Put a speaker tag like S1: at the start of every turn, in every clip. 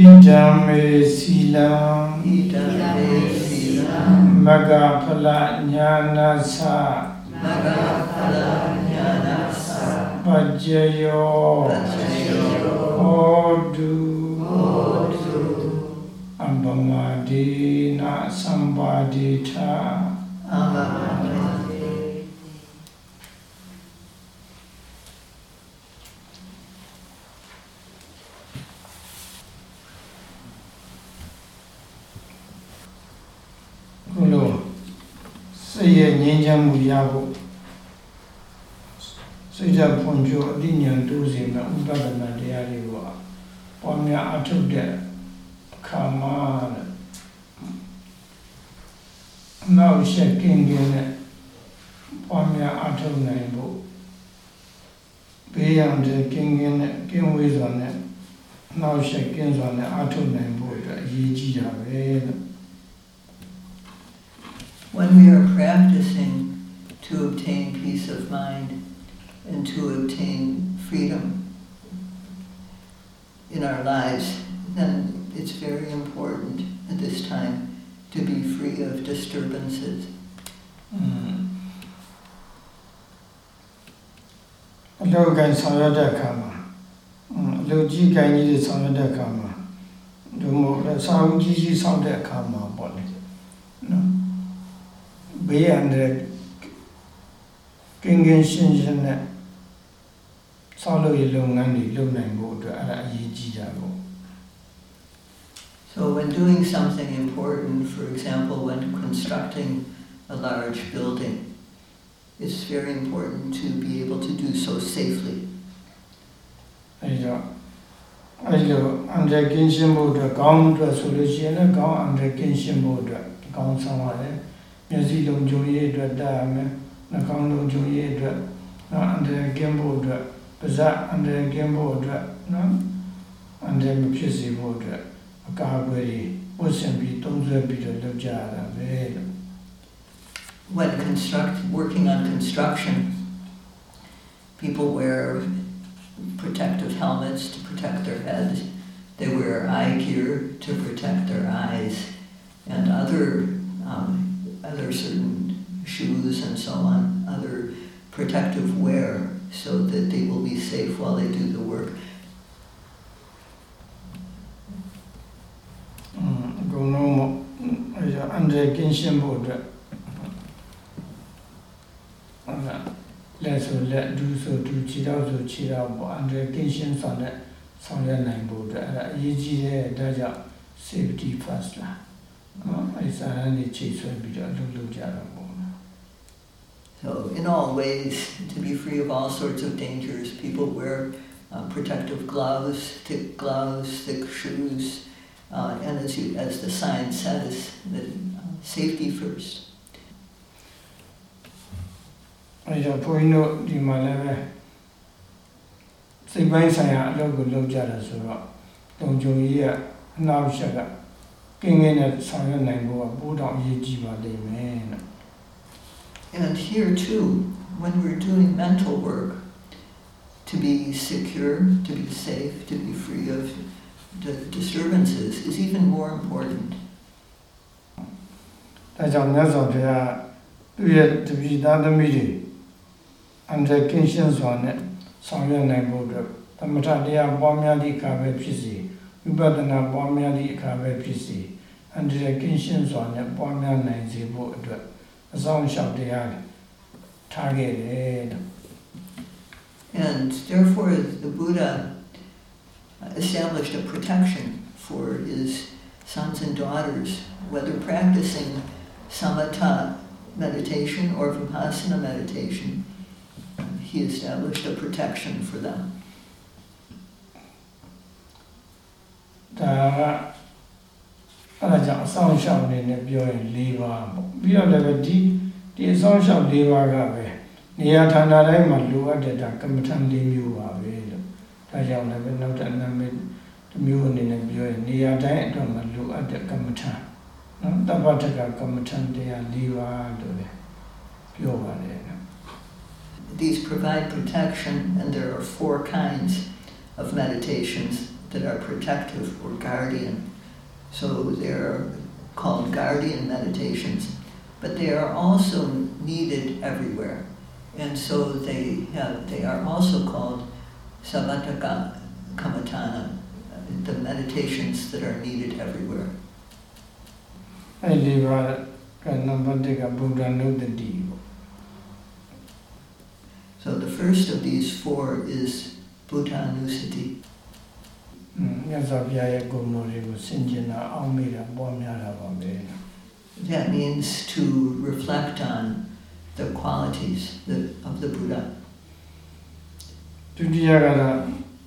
S1: ဣဒံမေစီလံ
S2: idame sila
S1: မဂ္ဂဖလညာနာသ
S2: maga phala jnanasa
S1: ပัจจယော
S2: pachayo
S1: ဟောတု
S2: hotu
S1: အပမဒေနသံပါတိထာ
S2: amamate
S1: မ ရဲ့ငြိမ်းချမ်းမှုရဖို့စိတ်ဓာတ်ဖွံ့ဖြိုးအသိဉာဏ်တိုးစေမဲ့ဥပဒနာတရားတွေကိုပွားများအထုတ်တဲ့အခါမှာတဲ့နောက်ရှက်ကင်းကင်းနဲ့ပွားများအထုတ်နိုင်ဖို့ဘေးရန်တဲ့ကင်းကင်းနဲ့ကင်းဝေးစွာနဲ့နောက်ရှက်ကင်းစွာနဲ့အထုတ်နိုင်ဖို့အတွက်အရေးကြီးတာပဲတဲ့
S2: When we are practicing to obtain peace of mind and to obtain freedom in our lives, then it's very important at this time to be free of disturbances.
S1: အလုပ်ကိုင်ဆောင်ရွက်တဲ့အခါမှာအင်းအလုပ်ကြီးကိုင်ကြီးတွေဆောင်ရွက်တဲ့အခါမှာဒီမို့လဲစာအုပ်ကြီးကြီးဆောင်တဲ့အခါမှာပေါ့လေနော် ဘေးရန်တဲ့ကင်းကင်းရှင်းရှင်းနဲ့ဆောက်လုပ်ရေးလုပ်ငန်းတွေလုပ်နိုင်ဖို့အတွက်အဲ့ဒါအရေးကြီးတာပေါ့
S2: So when doing something important, for example, when constructing a large building, it's very important to be able to do so safely.
S1: အဲဒီတော့အဲဒီလိုအန်ဒရကင်းရှင်းဖို့အတွက်ကောင်းအတွက်ဆိုလို့ရှိရင်လည်းကောင်းအန်ဒရကင်းရှင်းဖို့အတွက်ကောင်းဆောင်ရတယ် မျက်စိလုံးကြုံရေးအတွက်တတ်ရမယ်နှာခေါင်းလုံးကြုံရေးအတွက်နော်အန်ဒရကင်းဖို့အတွက်ပါးစပ်အန်ဒရကင်းဖို့အတွက်နော်အန်ဒရမဖြစ်စေဖို့အတွက်အကာအကွယ်တွေဝတ်ဆင်ပြီးသုံးဆွဲပြီးတော့လုပ်ကြရတာပဲလို့
S2: When construct, working on construction, people wear protective helmets to protect their heads. They wear eye gear to protect their eyes, and other um, other certain shoes and so on, other protective wear, so that they will be safe while they do the work.
S1: อืมအကုန်လုံးပေါ့အဲဒါအန်ဒရကင်းရှင်းဖို့အတွက်ဟုတ်လားလက်ဆိုလက်ဒူးဆိုဒူးခြေထောက်ဆိုခြေထောက်ပေါ့အန်ဒရကင်းရှင်းဆောင်တဲ့ဆောင်ရွက်နိုင်ဖို့အတွက်အဲဒါအရေးကြီးတဲ့ဒါကြောင့် safety first လား နော်အဲစာရင်းတွေချိန်ဆွဲပြီးတော့လုပ်လုပ်ကြတာပေါ့နော်
S2: So, in all ways, to be free of all sorts of dangers, people wear uh, protective gloves, thick gloves, thick shoes, uh, and as, you, as the sign says, that, uh, safety first.
S1: အဲကြောင့်ဘုန်းကြီးတို့ဒီမှာလည်းပဲစိတ်ပိုင်းဆိုင်ရာအလုပ်ကိုလုပ်ကြတာဆိုတော့တုံကြုံကြီးကအနောက်ရှက်က ကင်းကင်းနဲ့ဆောင်ရွက်နိုင်ဖို့ကပိုးတော်အရေးကြီးပါလိမ့်မယ်နော်
S2: And here too, when we're doing mental work, to be secure, to be safe, to be free of the disturbances is even more important.
S1: ဒါကြောင့်မြတ်စွာဘုရားသူ့ရဲ့တပည့်သားသမီးတွေအန္တရာယ်ကင်းရှင်းစွာနဲ့ဆောင်ရွက်နိုင်ဖို့အတွက်သမထတရားပွားများသည့်အခါပဲဖြစ်စေဝိပဿနာပွားများသည့်အခါပဲဖြစ်စေ အန္တရာယ်ကင်းရှင်းစွာနဲ့ပွားများနိုင်စေဖို့အတွက်အဆောင်လျှောက်တရားတွေထားခဲ့တယ်လို့
S2: And therefore, the Buddha established a protection for his sons and daughters, whether practicing samatha meditation or vipassana meditation. He established a protection for them.
S1: ဒါက အဲ့ဒါကြောင့်အဆောင်လျှောက်အနေနဲ့ပြောရင်၄ပါးပေါ့ပြီးတော့လည်းပဲဒီဒီအဆောင်လျှောက်၄ပါးကပဲနေရာဌာနတိုင်းမှာလိုအပ်တဲ့ဒါကမ္မထံ၄မျိုးပါပဲလို့ဒါကြောင့်လည်းပဲနောက်တဲ့နာမည်တစ်မျိုးအနေနဲ့ပြောရင်နေရာတိုင်းအတွက်မှာလိုအပ်တဲ့ကမ္မထံနော်တပ္ပတကကမ္မထံတရား၄ပါးလို့လည်းပြောပါတယ်နော်
S2: These provide protection, and there are four kinds of meditations that are protective or guardian. So they're called guardian meditations, but they are also needed everywhere. And so they have they are also called Savataka Kamatana, the meditations that are needed everywhere.
S1: အဲ့ဒီပါကနံပါတ်1ကဗုဒ္ဓနုတ္တိပေါ့
S2: So the first of these four is Bhutanusati.
S1: อืม မြတ်စွာဘုရားရဲ့ဂုဏ်တော်တွေကိုဆင်ခြင်တာအောက်မေ့တာပွားများတာပါပဲ
S2: That means to reflect on the qualities that, of the Buddha.
S1: ဒုတိယကတော့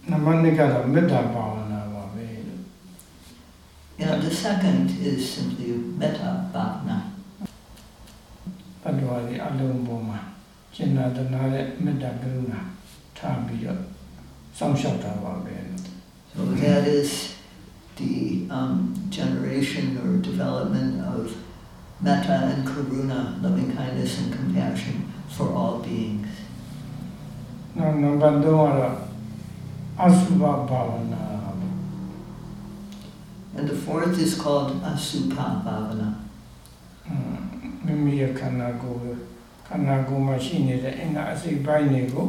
S1: နံပါတ်2ကတော့မေတ္တာဘာဝနာပါပဲလို့
S2: And the second is simply metta bhavana.
S1: တတ္တဝါတွေအလုံးပေါ်မှာကျင့်နာတနာတဲ့မေတ္တာကရုဏာထားပြီးတော့စောင့်ရှောက်တာပါပဲလို့
S2: so that is the um, generation or development of metta and karuna, loving kindness and compassion for all beings.
S1: Bhavana.
S2: And the fourth is called asubha bhavana.
S1: မိမိရဲ့ခန္ဓာကိုယ်ခန္ဓာကိုယ်မှာရှိနေတဲ့အိန္ဒအစိတ်ပိုင်းတွေကို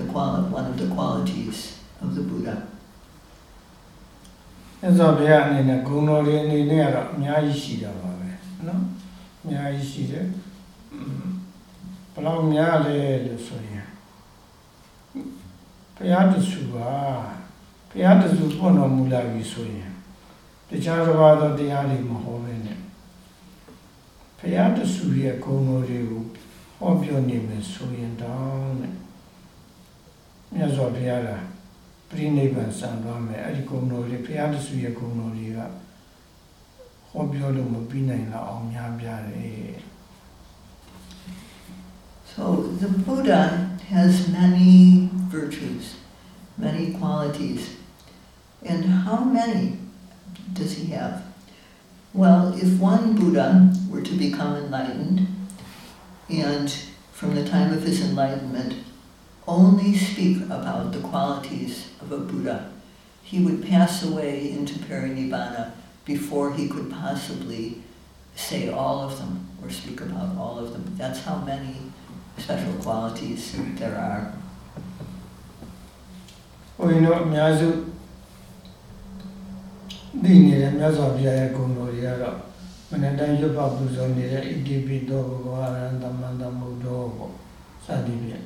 S2: the quali- one of the qualities of the Buddha.
S1: မြတ်စွာဘုရားအနေနဲ့ဂုဏ်တော်တွေအနေနဲ့ကတော့အများကြီးရှိတာပါပဲနော်အများကြီးရှိတယ်อืมဘယ်လောက်များလဲလို့ဆိုရင်ဘုရားတဆူပါဘုရားတဆူပွင့်တော်မူလာပြီဆိုရင်တခြားတစ်ပါးသောတရားတွေမဟောဘဲနဲ့ဘုရားတဆူရဲ့ဂုဏ်တော်တွေကိုဟောပြောနေမယ်ဆိုရင်တောင်းတဲ့ မြတ်စွာဘုရားက ပြိနိဗ္ဗာန်စံသွားမယ်အဲ့ဒီဂုဏ်တော်တွေဘုရားတဆူရဲ့ဂုဏ်တော်တွေကဟောပြောလို့မပြီးနိုင်တော့အောင်များပြားတယ်
S2: So, the Buddha has many virtues, many qualities. And how many does he have? Well, if one Buddha were to become enlightened, and from the time of his enlightenment, only speak about the qualities of a Buddha, he would pass away into parinibbana before he could possibly say all of them or speak about all of them. That's how many special qualities there are.
S1: ဘုရင်တို့အများစုသိနေတဲ့မြတ်စွာဘုရားရဲ့ဂုဏ်တော်တွေကတော့မနတိုင်းရွတ်ပပူဇော်နေတဲ့ဣတိပိတောဘဂဝါရံသမန္တမုဒ္ဒောပေါ့စသည်ဖြင့်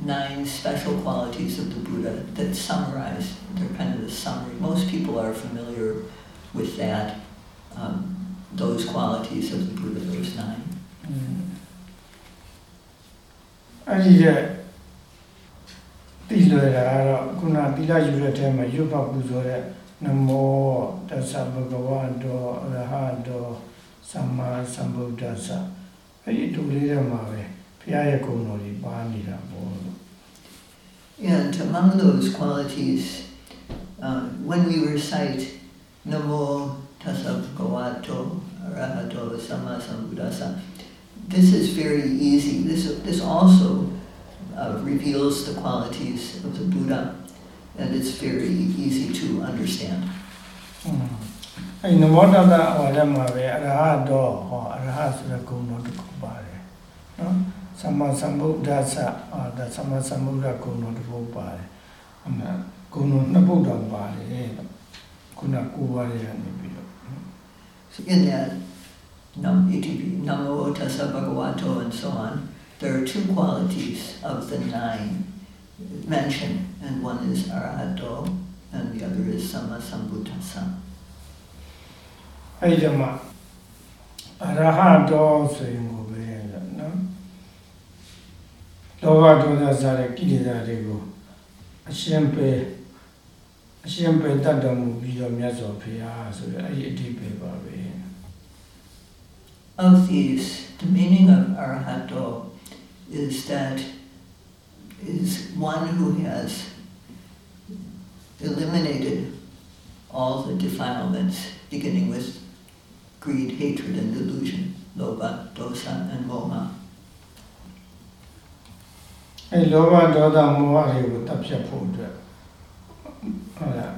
S2: nine special qualities of the Buddha that summarize. They're kind of the summary. Most people are familiar with that, um, those qualities of the Buddha, those nine.
S1: အဲ့ဒီတဲ့တိလွယ်တာကတော့ခုနသီလယူတဲ့ထဲမှာရွတ်ပတ်ပူဇော်တဲ့နမောတသဗ္ဗဂဝတောအရဟတောသမ္မာသမ္ဗုဒ္ဓဆာအဲ့ဒီတူလေးထဲမှာပဲဘုရားရဲ့ဂုဏ်တော်ကြီးပါနေတာပေါ့လို့
S2: And among those qualities, uh, when we recite Namo tassa bhagavato arahato sama sambuddhasa. This is very easy. This, this also uh, reveals the qualities of the Buddha, and it's very easy to understand.
S1: အဲ့နမောတတဟောတယ်မှာပဲအရဟတောဟောအရဟဆိုတဲ့ဂုဏ်တော်တစ်ခုပါတယ်နော် သမ္မာသမ္ဗုဒ္ဓဆာအာဒါသမ္မာသမ္ဗုဒ္ဓဂုဏ်တော်တစ်ခုပါတယ်အမှန်ဂုဏ်တော်နှစ်ပုဒ်တော်ပါတယ်ခုနကိုပါရရနေပြီးတော့
S2: So in that Nam Iti Namo Tassa Bhagavato and so on, there are two qualities of the nine mentioned, and one is Arahato and the other is Sama Sambuddhasa.
S1: အဲ့ဒီမှာအရဟတောဆိုရင် လောဘဒေါသစတဲ့ကိလေသာတွေကိုအရှင်းပဲအရှင်းပဲတတ်တော်မူပြီးတော့မြတ်စွာဘုရားဆိုရအဲ့ဒီအတိပ္ပယ်ပါပဲ
S2: Of these, the meaning of Arahato is that is one who has eliminated all the defilements, beginning with greed, hatred, and delusion, lobha, dosa, and moha.
S1: အဲ့လောဘဒေါသမောဟတွေကိုတပ်ဖြတ်ဖို့အတွက်ဟုတ်လား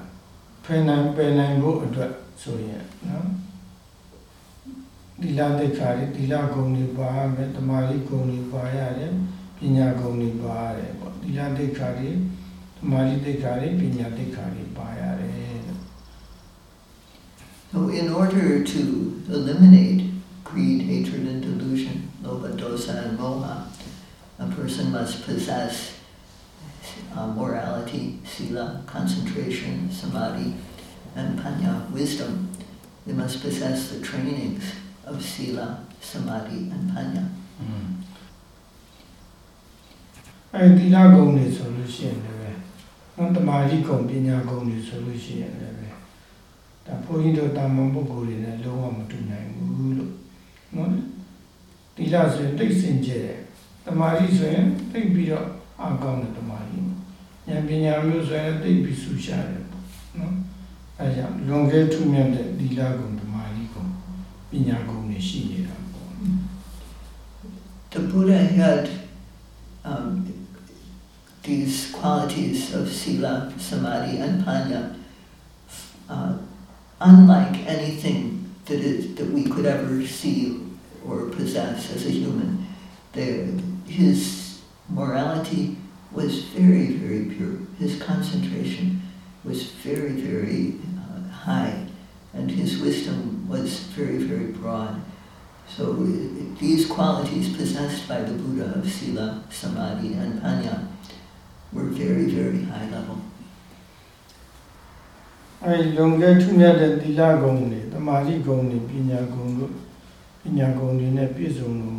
S1: ဖယ်နိုင်ပယ်နိုင်ဖို့အတွက်ဆိုရင်နော်ဒီလတိခါရီဒီလဂုံတွေပါရမယ်တမာရီဂုံတွေပါရတယ်ပညာဂုံတွေပါရတယ်ပေါ့ဒီလတိခါရီတမာရီတိခါရီပညာတိခါရီပါရတယ်
S2: So, in order to eliminate greed, hatred, and delusion, lobha, dosa, and moha, a person must possess uh, morality, sila, concentration, samadhi, and panya, wisdom. They must possess the trainings of sila, samadhi, and panya.
S1: အဲ့ဒီလဂုံတွေဆိုလို့ရှိရင်လည်းနော်တမာရီဂုံပညာဂုံတွေဆိုလို့ရှိရင်လည်းဒါဘုန်းကြီးတို့တာမန်ပုဂ္ဂိုလ်တွေနဲ့လုံးဝမတူနိုင်ဘူးလို့နော်ဒီလဆိုရင်တိတ်စင်ကြယ်တယ် တမာရီဆိုရင်တိတ်ပြီးတော့အကောင်းတဲ့တမာရီဉာဏ်ပညာမျိုးဆိုရင်တိတ်ပြီးဆူရှာတယ်ပေါ့နော်အဲကြောင့်လွန်ကဲထူးမြတ်တဲ့ဒီလဂုံတမာရီဂုံပညာဂုံတွေရှိနေတာပေါ့
S2: The Buddha had um, these qualities of sila, samadhi, and panya, uh, unlike anything that is that we could ever see or possess as a human. There, his morality was very, very pure. His concentration was very, very uh, high, and his wisdom was very, very broad. So uh, these qualities possessed by the Buddha of Sila, Samadhi, and Panya were very, very high level.
S1: အဲလွန်ကဲထူးမြတ်တဲ့သီလဂုံတွေတမာတိဂုံတွေပညာဂုံတို့ပညာဂုံတွေနဲ့ပြည့်စုံလို့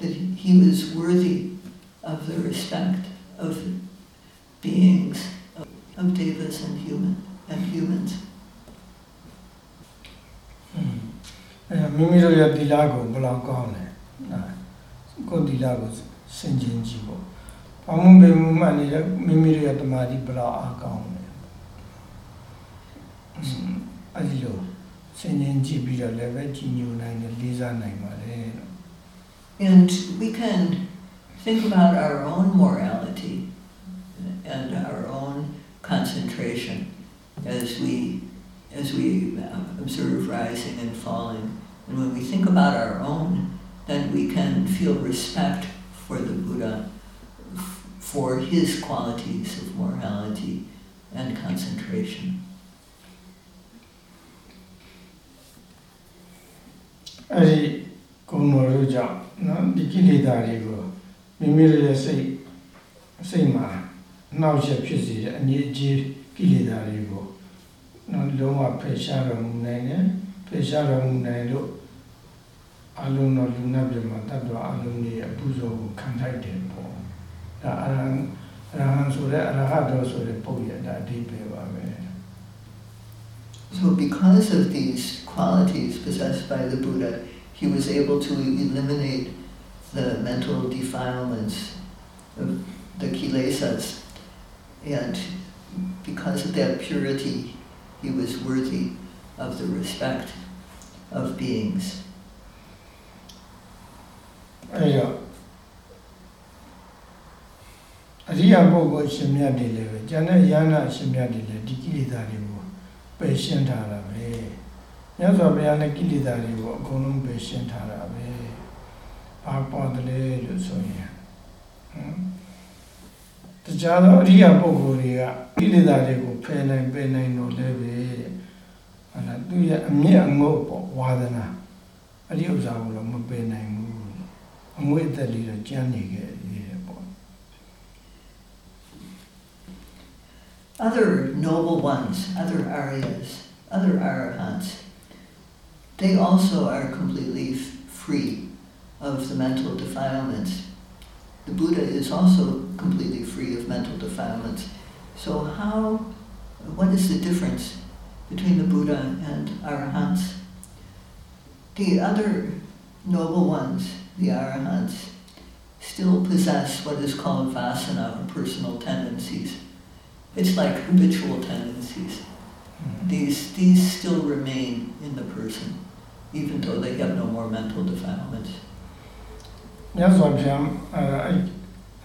S2: that he was worthy of the respect of beings, of, of devas and human and humans.
S1: အဲမိမိတို့ရဲ့သီလကိုဘယ်လောက်ကောင်းလဲဟာကိုယ်သီလကိုစင်ကြင်ကြည့်ပေါ့ဘာမှမပေမှုမှနေတဲ့မိမိတို့ရဲ့တမာတိဘယ်လောက်အားကောင်းလဲအဲ့ဒီလိုစင်ကြင်ကြည့်ပြီးတော့လည်းပဲကြည်ညိုနိုင်တယ်လေးစားနိုင်ပါတယ်လို့
S2: And we can think about our own morality and our own concentration as we as we uh, observe rising and falling. And when we think about our own, then we can feel respect for the Buddha f- for his qualities of morality and concentration.
S1: အဲ့ဒီဂုဏ်တော်တို့ကြောင့် နော်ဒီကိလေသာတွေကိုမိမိတို့ရဲ့စိတ်စိတ်မှာနှောက်ယှက်ဖြစ်စေတဲ့အငြိအကျေးကိလေသာတွေကိုနော်လုံးဝဖယ်ရှားတော်မူနိုင်တယ်ဖယ်ရှားတော်မူနိုင်လို့အလုံးတော်လူနာပြမှာတတ်တော်အလုံးကြီးအပူဇော်ကိုခံထိုက်တယ်ပေါ့ဒါအရဟံအရဟံဆိုတဲ့အရဟတ်တော်ဆိုတဲ့ပုံရတာအဓိပ္ပာယ်ပါပဲ
S2: So because of these qualities possessed by the Buddha, he was able to eliminate the mental defilements of the kilesas. And because of that purity, he was worthy of the respect of beings.
S1: အဲ့တော့အရိယပုဂ္ဂိုလ်အရှင်မြတ်တွေလည်းပဲဉာဏ်နဲ့ဉာဏ်အရှင်မြတ်တွေလည်းဒီကိလေသာတွေကိုပယ်ရှင်းထားတာပဲ မြတ်စွာဘုရားလည်းကိလေသာတွေကိုအကုန်လုံးပယ်ရှင်းထားတာပဲဘာပေါ်တယ်လဲလို့ဆိုရင်ဟမ်တရားသောအရိယပုဂ္ဂိုလ်တွေကကိလေသာတွေကိုဖယ်နိုင်ပယ်နိုင်တော့လည်းပဲတဲ့ဟုတ်လားသူရဲ့အမြင့်အငုတ်ပေါ့ဝါဒနာအဲ့ဒီဥစ္စာကိုတော့မပယ်နိုင်ဘူးအငွေ့အသက်လေးတော့ကျန်နေခဲ့တယ်ပေါ့
S2: Other noble ones, other Aryas, other Arahants, they also are completely free of the mental defilements. The Buddha is also completely free of mental defilements. So how, what is the difference between the Buddha and Arahants? The other noble ones, the Arahants, still possess what is called vasana or personal tendencies. It's like habitual tendencies. Hmm. These, these still remain in the person, even though they have no more mental defilements.
S1: မြတ်စွာဘုရားအဲအဲ့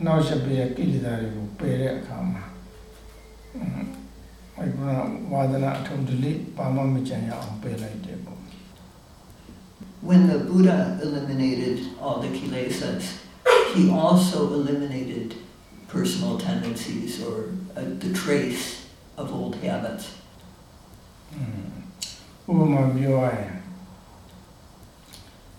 S1: နောက်ဆက်ပြည့်ကိလေသာတွေကိုပယ်တဲ့အခါမှာအင်းအဲ့ကဝါဒနာအထုံးတလေးပါမမကြံရအောင်ပယ်လိုက်တယ်ပေါ့
S2: When the Buddha eliminated all the kilesas, he also eliminated personal tendencies or uh, the trace of old habits.
S1: ဥပမာပြောရရင်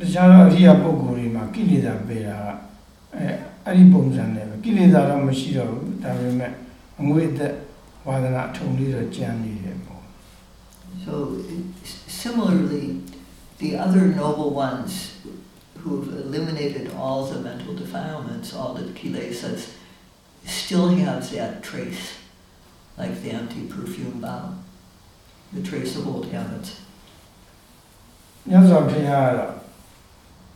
S1: တခြားသောအရိယာပုဂ္ဂိုလ်တွေမှာကိလေသာပယ်တာကအဲအဲ့ဒီပုံစံနဲ့ပဲကိလေသာတော့မရှိတော့ဘူးဒါပေမဲ့အငွေအသက်ဝါဒနာအထုံလေးတော့ကျန်နေတယ်ပေါ့
S2: So, it- similarly, the other noble ones who've eliminated all the mental defilements, all the kilesas, still have that trace, like the empty perfume bottle, the trace of old habits.
S1: မြတ်စွာဘုရားကတော့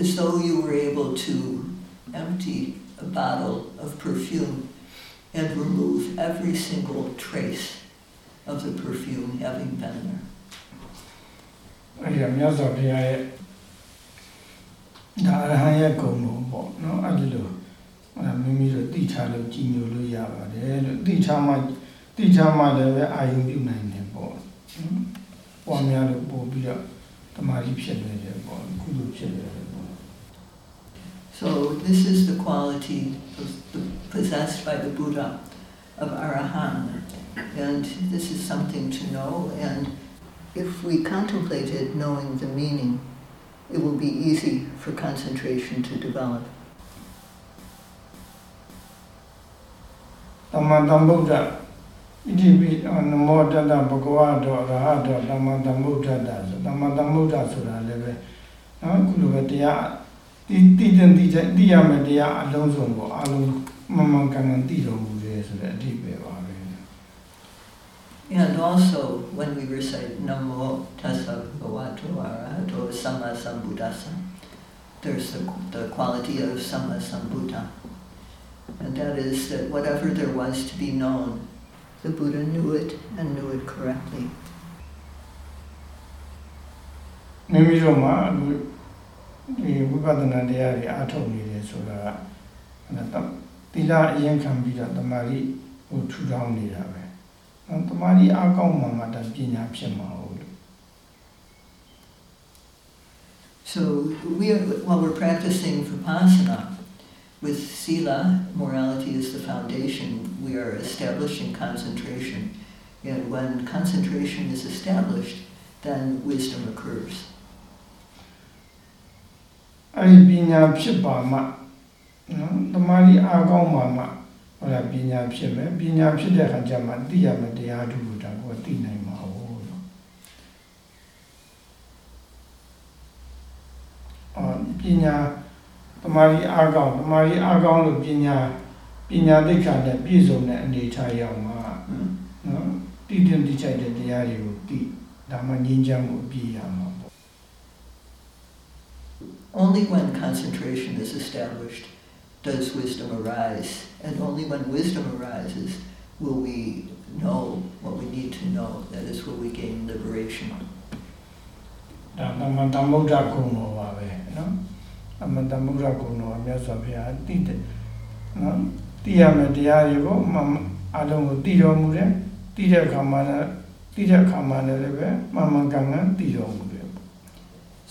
S2: as though you were able to empty a bottle of perfume and remove every single trace of the perfume having been there.
S1: အဲ့ဒါမြတ်စွာဘုရားရဲ့ဒါအရဟံရဲ့ဂုဏ်လို့ပေါ့နော်အဲ့ဒီလိုအဲ့ဒါမိမိတို့သိထားလို့ကြည်ညိုလို့ရပါတယ်လို့သိထားမှသိထားမှလည်းပဲအာယုံပြုနိုင်တယ်ပေါ့နော်ပွားများလို့ပို့ပြီးတော့တမာတိဖြစ်နေတယ်ပေါ့ကုသိုလ်ဖြစ်နေတယ်ပေါ့ ်
S2: So this is the quality of the, possessed by the Buddha of Arahan, and this is something to know. And if we contemplated knowing the meaning, it will be easy for concentration to develop.
S1: တမန်တမ္ဗုဒ္ဓဣတိပိနမောတတဘဂဝါတောအရဟတောတမန်တမ္ဗုဒ္ဓတဆိုတမန်တမ္ဗုဒ္ဓဆိုတာလည်းပဲနော်ခုလိုပဲတရား တိတိတင်တိတဲ့တိရမယ်တရားအလုံးစုံကိုအလုံးမမှန်ကန်ကန်သိတော်မူတယ်ဆိုတဲ့အဓိပ္ပာယ်ပါပဲ
S2: And also, when we recite Namo Tassa Bhagavato Arahato Samma Sambuddhassa, there's the, the quality of Samma Sambuddha. And that is that whatever there was to be known, the Buddha knew it and knew it correctly.
S1: မိမိတို့မှာအခု ဒီဝိပဿနာတရားတွေအားထုတ်နေတယ်ဆိုတာကအဲ့ဒါသီလအရင်ခံပြီးတော့တမာရီဟိုထူထောင်နေတာပဲနော်တမာရီအားကောင်းမှမှဒါပညာဖြစ်မှာဟုတ်လို့
S2: So we are, while we're practicing Vipassana, with Sila, morality is the foundation, we are establishing concentration. And when concentration is established, then wisdom occurs.
S1: အဲ့ဒီပညာဖြစ်ပါမှနော်တမာရီအားကောင်းမှမှဟောလားပညာဖြစ်မယ်ပညာဖြစ်တဲ့အခါကျမှသိရမယ်တရားထုကိုဒါကိုသိနိုင်မှာဟုတ်လို့အော်ပညာတမာရီအားကောင်းတမာရီအားကောင်းလို့ပညာပညာသိက္ခာနဲ့ပြည့်စုံတဲ့အနေအထားရောက်မှာနော်တည်တင်တိကျတဲ့တရားတွေကိုသိဒါမှငြိမ်းချမ်းမှုအပြည့်ရမှာပေါ့
S2: Only when concentration is established does wisdom arise, and only when wisdom arises will we know what we need to know. That is, will we gain liberation.
S1: ဒါသမန်တမုဒ္ဒဂုဏ်တော်ပါပဲနော်သမန်တမုဒ္ဒဂုဏ်တော်မြတ်စွာဘုရားသိတယ်နော်သိရမယ်တရားတွေကိုမမအလုံးကိုသိတော်မူတယ်သိတဲ့အခါမှာလည်းသိတဲ့အခါမှာလည်းပဲမမှန်ကန်ကန်သိတော်မူတယ်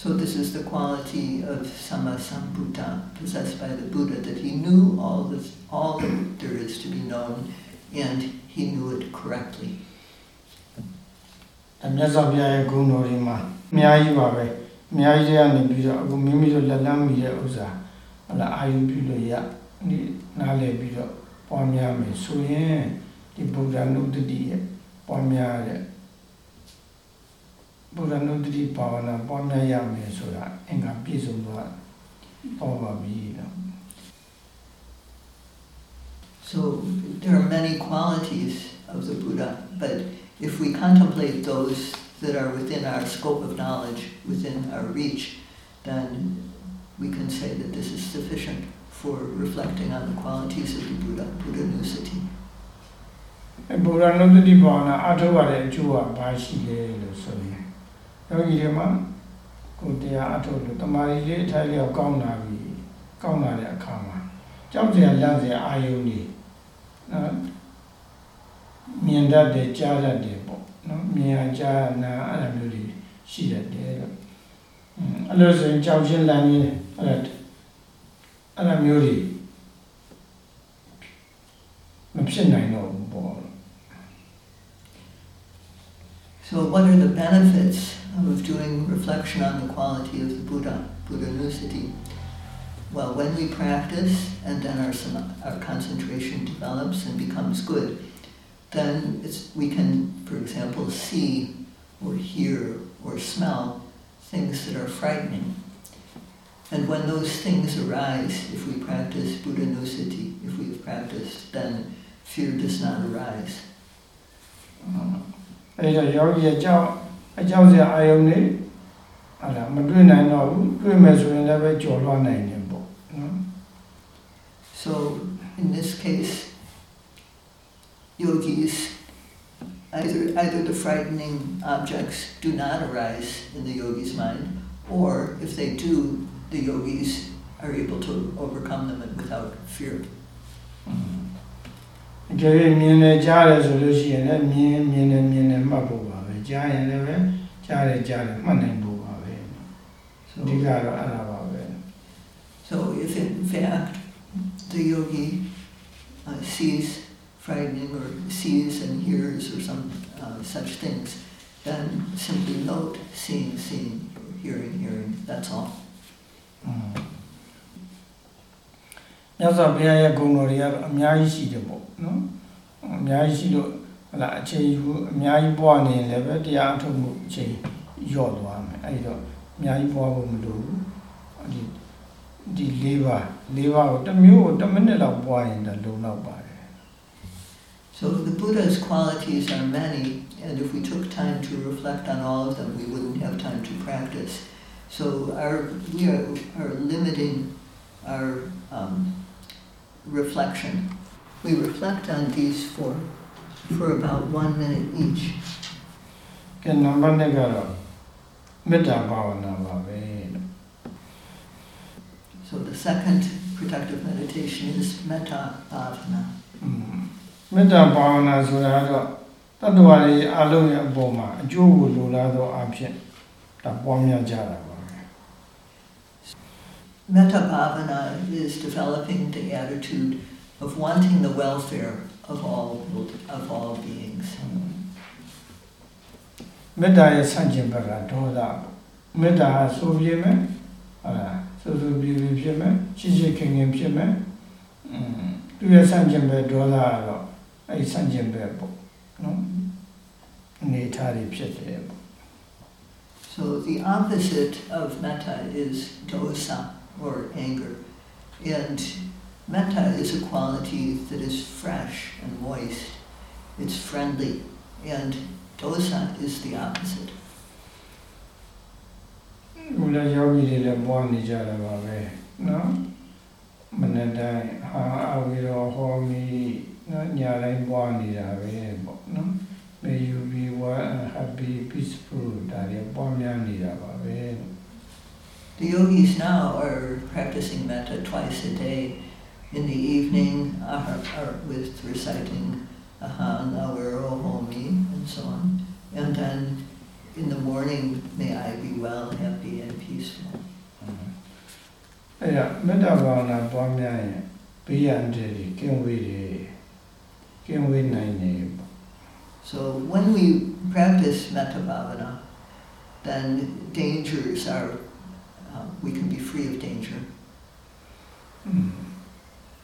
S2: So this is the quality of Samma Sambuddha, possessed by the Buddha, that he knew all this, all that there is to be known, and he knew it correctly.
S1: အမြတ်စွာဘုရားရဲ့ဂုဏ်တော်တွေမှာအများကြီးပါပဲအများကြီးတွေကနေပြီးတော့အခုမိမိတို့လက်လန်းမိတဲ့ဥစ္စာဟလာအာယုပြုလို့ရဒီနားလည်ပြီးတော့ပွားများမယ်ဆိုရင်ဒီဗုဒ္ဓနုတ္တိရဲ့ပွားများတဲ့ ဗုဒ္ဓနုတ္တိဘာဝနာပွားများရမယ်ဆိုတာအင်္ဂါပြည့်စုံသွားတော့ပါပြီနော်
S2: So there are many qualities of the Buddha, but if we contemplate those that are within our scope of knowledge, within our reach, then we can say that this is sufficient for reflecting on the qualities of the Buddha, Buddha Nusati.
S1: အဲဗုဒ္ဓနုတ္တိဘာဝနာအထောက်ရတဲ့အကျိုးကဘာရှိလဲလို့ဆိုရင် ် ယောဂီတွေမှာကိုယ်တရားအထောက်လို့တမာရီလေးအထိုက်လျောက်ကောင်းလာပြီကောင်းလာတဲ့အခါမှာကြောက်စရာလန့်စရာအာယုန်တွေနော်မြင်တတ်တယ်ကြားတတ်တယ်ပေါ့နော်မြင်ရကြားရနာအဲ့လိုမျိုးတွေရှိတတ်တယ်လို့อืมအဲ့လိုဆိုရင်ကြောက်ချင်းလန့်ရင်းအဲ့ဒါအဲ့လိုမျိုးတွေမဖြစ်နိုင်တော့ဘူးပေါ့
S2: So what are the benefits of doing reflection on the quality of the Buddha, Buddha Nusati? Well, when we practice and then our, sama- our concentration develops and becomes good, then it's, we can, for example, see or hear or smell things that are frightening. And when those things arise, if we practice Buddha Nusati, if we have practiced, then fear does not arise.
S1: အဲ့တော့ယောဂီအကြောင်း အကြောင်းစရာအာယုန်နေဟာလာမတွေ့နိုင်တော့ဘူးတွေ့မယ်ဆိုရင်လည်းပဲကြော်လွှားနိုင်တယ်ပေါ့နော်
S2: So in this case, yogis, either, either the frightening objects do not arise in the yogi's mind, or if they do, the yogis are able to overcome them without fear.
S1: အကယ်၍မြင်နေကြားတယ်ဆိုလို့ရှိရင်လည်းမြင်မြင်နေမြင်နေမှတ်ဖို့ပါပဲ ကြားရင်လည်းပဲကြားတယ်ကြားတယ်မှတ်နိုင်ဖို့ပါပဲ
S2: So,
S1: အဓိကတော့အဲ့ဒါပါပဲ
S2: so if in fact the yogi uh, sees frightening or sees and hears or some uh, such things, then simply note seeing, seeing, hearing, hearing, that's all.
S1: မြတ်စွာဘုရားရဲ့ဂုဏ်တော်တွေကတော့အများကြီးရှိတယ်ပေါ့နော်အများကြီးရှိလို့ ဟလာအချိန်ယူအများကြီးပွားနေရင်လည်းပဲတရားအထုတ်မှုအချိန်ညော့သွားမယ်အဲ့ဒီတော့အများကြီးပွားဖို့မလိုဘူးဒီဒီ၄ပါး၄ပါးကိုတစ်မျိုးကိုတစ်မိနစ်လောက်ပွားရင်ဒါလုံလောက်ပါတယ်
S2: So So the Buddha's qualities are many, and if we took time to reflect on all of them, we wouldn't have time to practice. So our, we are, are limiting our um, reflection. We reflect on these four for about one minute each.
S1: ကဲနံပါတ်1ကတော့မေတ္တာဘာဝနာပါပဲလို့
S2: So the second protective meditation is metta bhavana.
S1: อืมမေတ္တာဘာဝနာဆိုတာကတော့တတ္တဝါတွေအလုံးရဲ့အပေါ်မှာအကျိုးကိုလိုလားသောအဖြစ်ဒါပွားများကြတာပါပဲ
S2: Metta bhavana is developing the attitude of wanting the welfare of all of all beings.
S1: မေတ္တာရဲ့ဆန့်ကျင်ဘက်ကဒေါသပေါ့မေတ္တာဟာဆိုပြမယ်ဟုတ်လားဆိုဆိုပြပြဖြစ်မယ်ချစ်ချစ်ခင်ခင်ဖြစ်မယ်อืมသူရဲ့ဆန့်ကျင်ဘက်ဒေါသကတော့အဲ့ဒီဆန့်ကျင်ဘက်ပေါ့နော်အနေထားတွေဖြစ်တယ်ပေါ့
S2: So the opposite of metta is dosa or anger. And metta is a quality that is fresh and moist. It's friendly. And dosa is the opposite.
S1: ဘုရားယောဂီတွေလည်းပွားနေကြတာပါပဲနော်မနေ့တိုင်းဟာအဝီရောဟောမီနော်ညာတိုင်းပွားနေတာပဲပေါ့နော် May you be well and happy peaceful ဒါတွေပွားများနေတာပါပဲ
S2: The yogis now are practicing metta twice a day. In the evening, are, are with reciting Aham, Awero, Homi, and so on. And then in the morning, may I be well, happy, and peaceful.
S1: အဲ့ဒါမေတ္တာဘာဝနာပွားများရင်ဘေးရန်တွေကင်းဝေးတယ်ကင်းဝေးနိုင်တယ်ပေါ့
S2: So when we practice metta bhavana, then dangers are, um, we can be free of danger.
S1: ညာ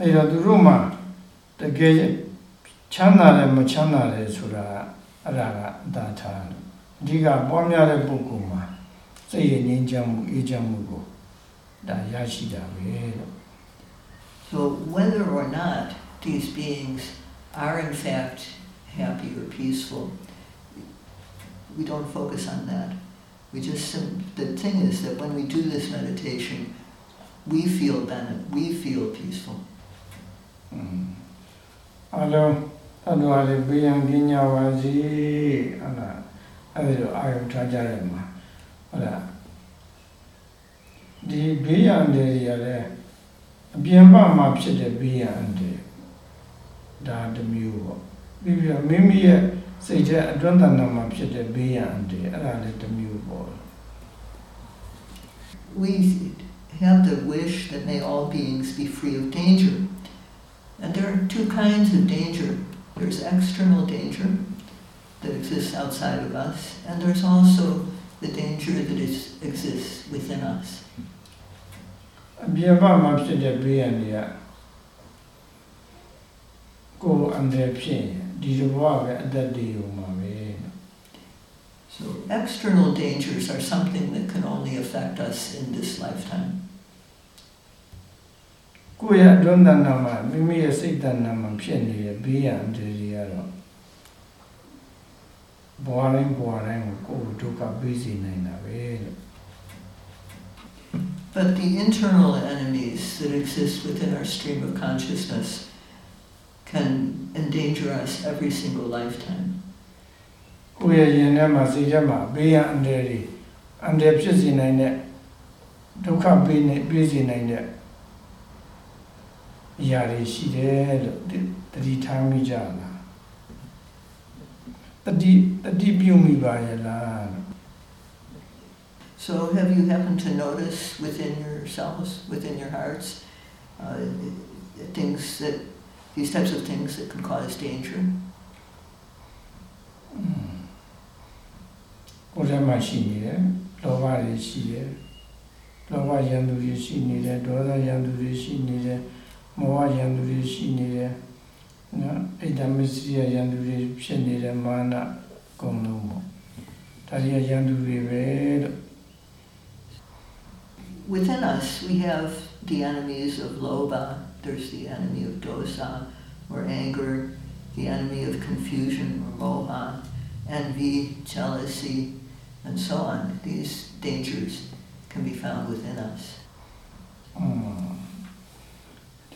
S1: အဲ့တော့သူတို့မှာတကယ်ချမ်းသာတယ်မချမ်းသာတယ်ဆိုတာအဲ့ဒါကအတားထားတယ်အဓိကပွားများတဲ့ပုဂ္ဂိုလ်မှာစိတ်ရဲ့ငြိမ်းချမ်းမှုအေးချမ်းမှုကိုဒါရရှိတာပဲလို့
S2: So whether or not these beings are in fact happy or peaceful, we don't focus on that. We just sim- the thing is that when we do this meditation, we feel benefit, we feel peaceful.
S1: อืมအလုံးသတ္တဝါတွေဘေးရန်ကင်းကြပါစေဟုတ်လားအဲ့ဒီလိုအာရုံထားကြရမှာဟုတ်လားဒီဘေးရန်တွေရလည်းအပြင်ဘက်မှာဖြစ်တဲ့ဘေးရန်တွေဒါတစ်မျိုးပေါ့ပြီးပြီးတော့မိမိရဲ့စိတ်ထဲအတွင်းတဏ္ဍာမှာဖြစ်တဲ့ဘေးရန်တွေအဲ့ဒါလည်းတစ်မျိုးပေါ့
S2: We have the wish that may all beings be free of danger. And there are two kinds of danger. There's external danger that exists outside of us, and there's also the danger that is, exists within us.
S1: အပြင်ဘက်မှာဖြစ်တဲ့ဘေးရန်တွေကကိုယ်အန္တရာယ်ဖြစ်ရင်ဒီလိုဘဝပဲအသက်တည်ုံမှာပဲ
S2: So external dangers are something that can only affect us in this lifetime.
S1: ကိုယ့်ရဲ့အတွင်းတဏ္ဍာမှာမိမိရဲ့စိတ်တဏ္ဍာမှာဖြစ်နေတဲ့ဘေးရန်တွေကတော့ဘဝတိုင်းဘဝတိုင်းကိုကိုယ်ကိုဒုက္ခပေးစေနိုင်တာပဲလို့
S2: But the internal enemies that exist within our stream of consciousness can endanger us every single lifetime.
S1: ကိုယ့်ရဲ့ရင်ထဲမှာစိတ်ထဲမှာဘေးရန်အန္တရာယ်တွေအန္တရာယ်ဖြစ်စေနိုင်တဲ့ဒုက္ခပေးနေပေးစေနိုင်တဲ့
S2: so have you happened to notice within yourselves, within your hearts, uh, things that these types of things that can cause danger? Hmm.
S1: ကိုယ်ထဲမှာရှိနေတယ်လောဘတွေရှိတယ်လောဘရန်သူတွေရှိနေတယ်ဒေါသရန်သူတွေရှိနေတယ် မောဟရန်သူတွေရှိနေတယ်နော်အိတ်တမစ္စရိယရန်သူတွေဖြစ်နေတယ်မာနကုံလုံးပေါ့ဒါတွေကရန်သူတွေပဲလို့
S2: Within us, we have the enemies of lobha, there's the enemy of dosa, or anger, the enemy of confusion, or moha, envy, jealousy, and so on. These dangers can be found within us.
S1: တ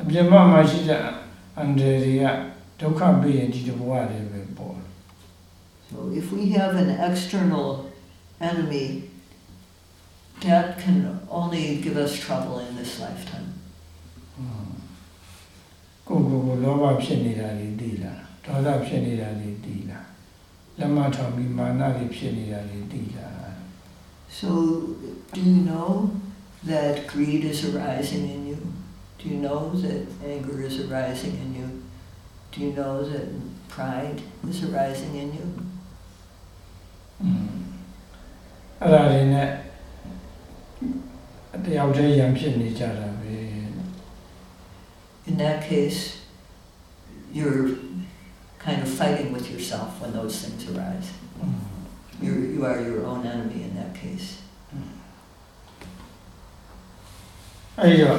S1: အပြင်မှာမှရှိတဲ့အန်တွေကဒုက္ခပေးရင်ဒီဘဝတွေပဲပေါ့
S2: So if we have an external enemy, that can only give us trouble in this lifetime.
S1: ကိုယ်ကိုယ်ကိုလောဘဖြစ်နေတာတွေသိလားဒေါသဖြစ်နေတာတွေသိလားလက်မထောင်ပြီးမာနတွေဖြစ်နေတာတွေသိလား
S2: So do you know that greed is arising in you? Do you know that anger is arising in you? Do you know that pride is arising in you?
S1: အဲ့ဒါတွေနဲ့တယောက်တည်းရံဖြစ်နေကြတာပဲ
S2: In that case, you're kind of fighting with yourself when those things arise. You're, you are your own enemy in that case.
S1: အဲ့တော့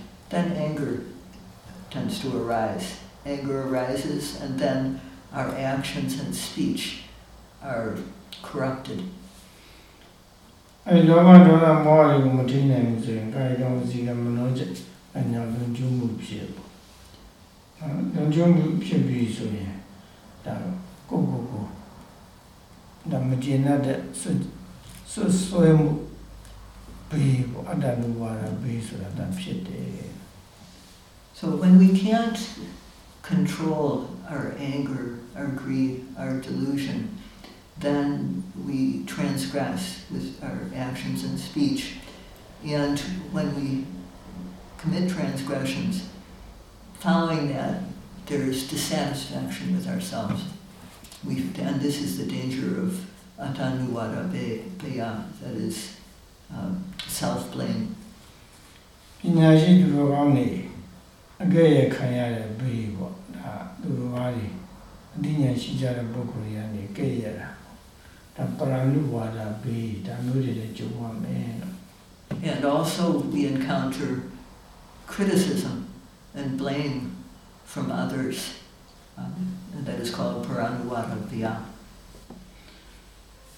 S2: then anger tends to arise. Anger arises, and then our actions and speech are corrupted.
S1: အဲ့ဒီလောဘဒေါသမောဟတွေကိုမထိနိုင်ဘူးဆိုရင်ကာယကံဝစီကံမနောချက်အညာလွန်ကျူးမှုဖြစ်ပေါ့နော်လွန်ကျူးမှုဖြစ်ပြီးဆိုရင်ဒါကိုယ့်ကိုယ်ကိုဒါမကျေနပ်တဲ့ဆွဆွဆွဲမှုဘေးပေါ့အတ္တနုဝါဒဘေးဆိုတာဒါဖြစ်တယ်
S2: so when we can't control our anger, our greed, our delusion, then we transgress with our actions and speech. And when we commit transgressions, following that, there is dissatisfaction with ourselves. We've, and this is the danger of attanuvada that is um, self-blame
S1: အကဲ့ရဲ့ခံရတဲ့ဘေးပေါ့ဒါသူတော်ဘာတွေအသိဉာဏ်ရှိကြတဲ့ပုဂ္ဂိုလ်တွေကနေကဲ့ရတာဒါပရဏုဝါဒဘေးဒါမျိုးတွေလည်းကြုံရမယ်လို့
S2: And also we encounter criticism and blame from others, um, and that is called paranuwada vya.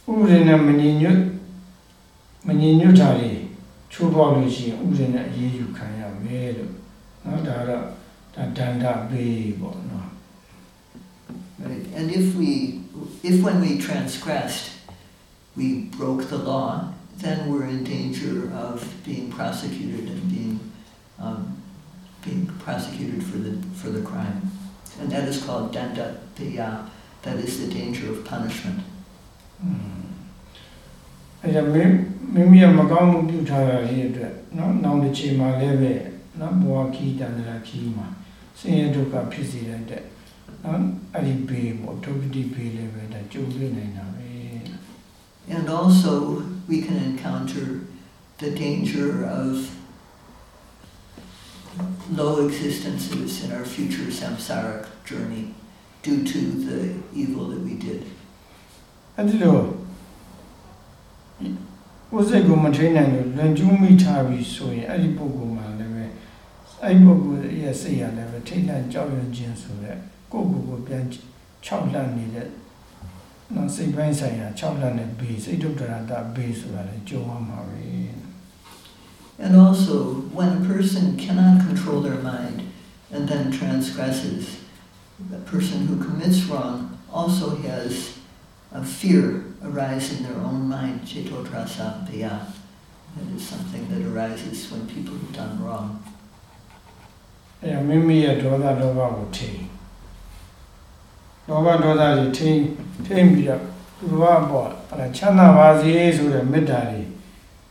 S1: ဥပဒေနဲ့မညီညွတ်မညီညွတ်တာတွေချိုးပေါက်လို့ရှိရင်ဥပဒေနဲ့အရေးယူခံရမယ်လို့
S2: Right. And if we, if when we transgressed, we broke the law, then we're in danger of being prosecuted and being, um, being prosecuted for the for the crime, and that is called danda bhaya. That is the danger of punishment.
S1: အဲဒါမင်းမိမိကမကောင်းမှုပြုထားတာရဲ့အတွက်နော်နောက်တစ်ချိန်မှာလည်းပဲ နော်ဘဝခီးတန်တရာခီးမှာဆင်းရဲဒုက္ခဖြစ်စေတဲ့အတွက်နော်အဲ့ဒီဘေးပေါ့ဒုက္ခတိဘေးလည်းပဲဒါကြုံတွေ့နိုင်တာပဲ
S2: And also, we can encounter the danger of low existences in our future samsaric journey due to the evil that we did.
S1: အဲ့ဒီလိုကိုယ်စိတ်ကိုမထိန်နိုင်လို့လွန်ကျူးမိထားပြီးဆိုရင်အဲ့ဒီပုဂ္ဂိုလ်မှာလည်းပဲ ာ အဲ့ဒီပုဂ္ဂိုလ်ရဲ့စိတ်ရလည်းပဲထိတ်လန့်ကြောက်ရွံ့ခြင်းဆိုတဲ့ကိုယ့်ကိုယ်ကိုပြန်ခြောက်လန့်နေတဲ့နော်စိတ်ပိုင်းဆိုင်ရာခြောက်လန့်တဲ့ဘေးစိတ်ဒုက္ခရတဘေးဆိုတာလည်းကြုံရမှာပဲ
S2: And also, when a person cannot control their mind and then transgresses, the person who commits wrong also has a fear arise in their own mind, chetotrasa paya. That is something that arises when people have done wrong.
S1: အဲမိမိရဲ့ဒေါသလောဘကိုထိန်လောဘဒေါသတွေထိန်ထိန်ပြီးတော့သူတော်ဘာပေါ့အဲ့ဒါချမ်းသာပါစေဆိုတဲ့မေတ္တာတွေ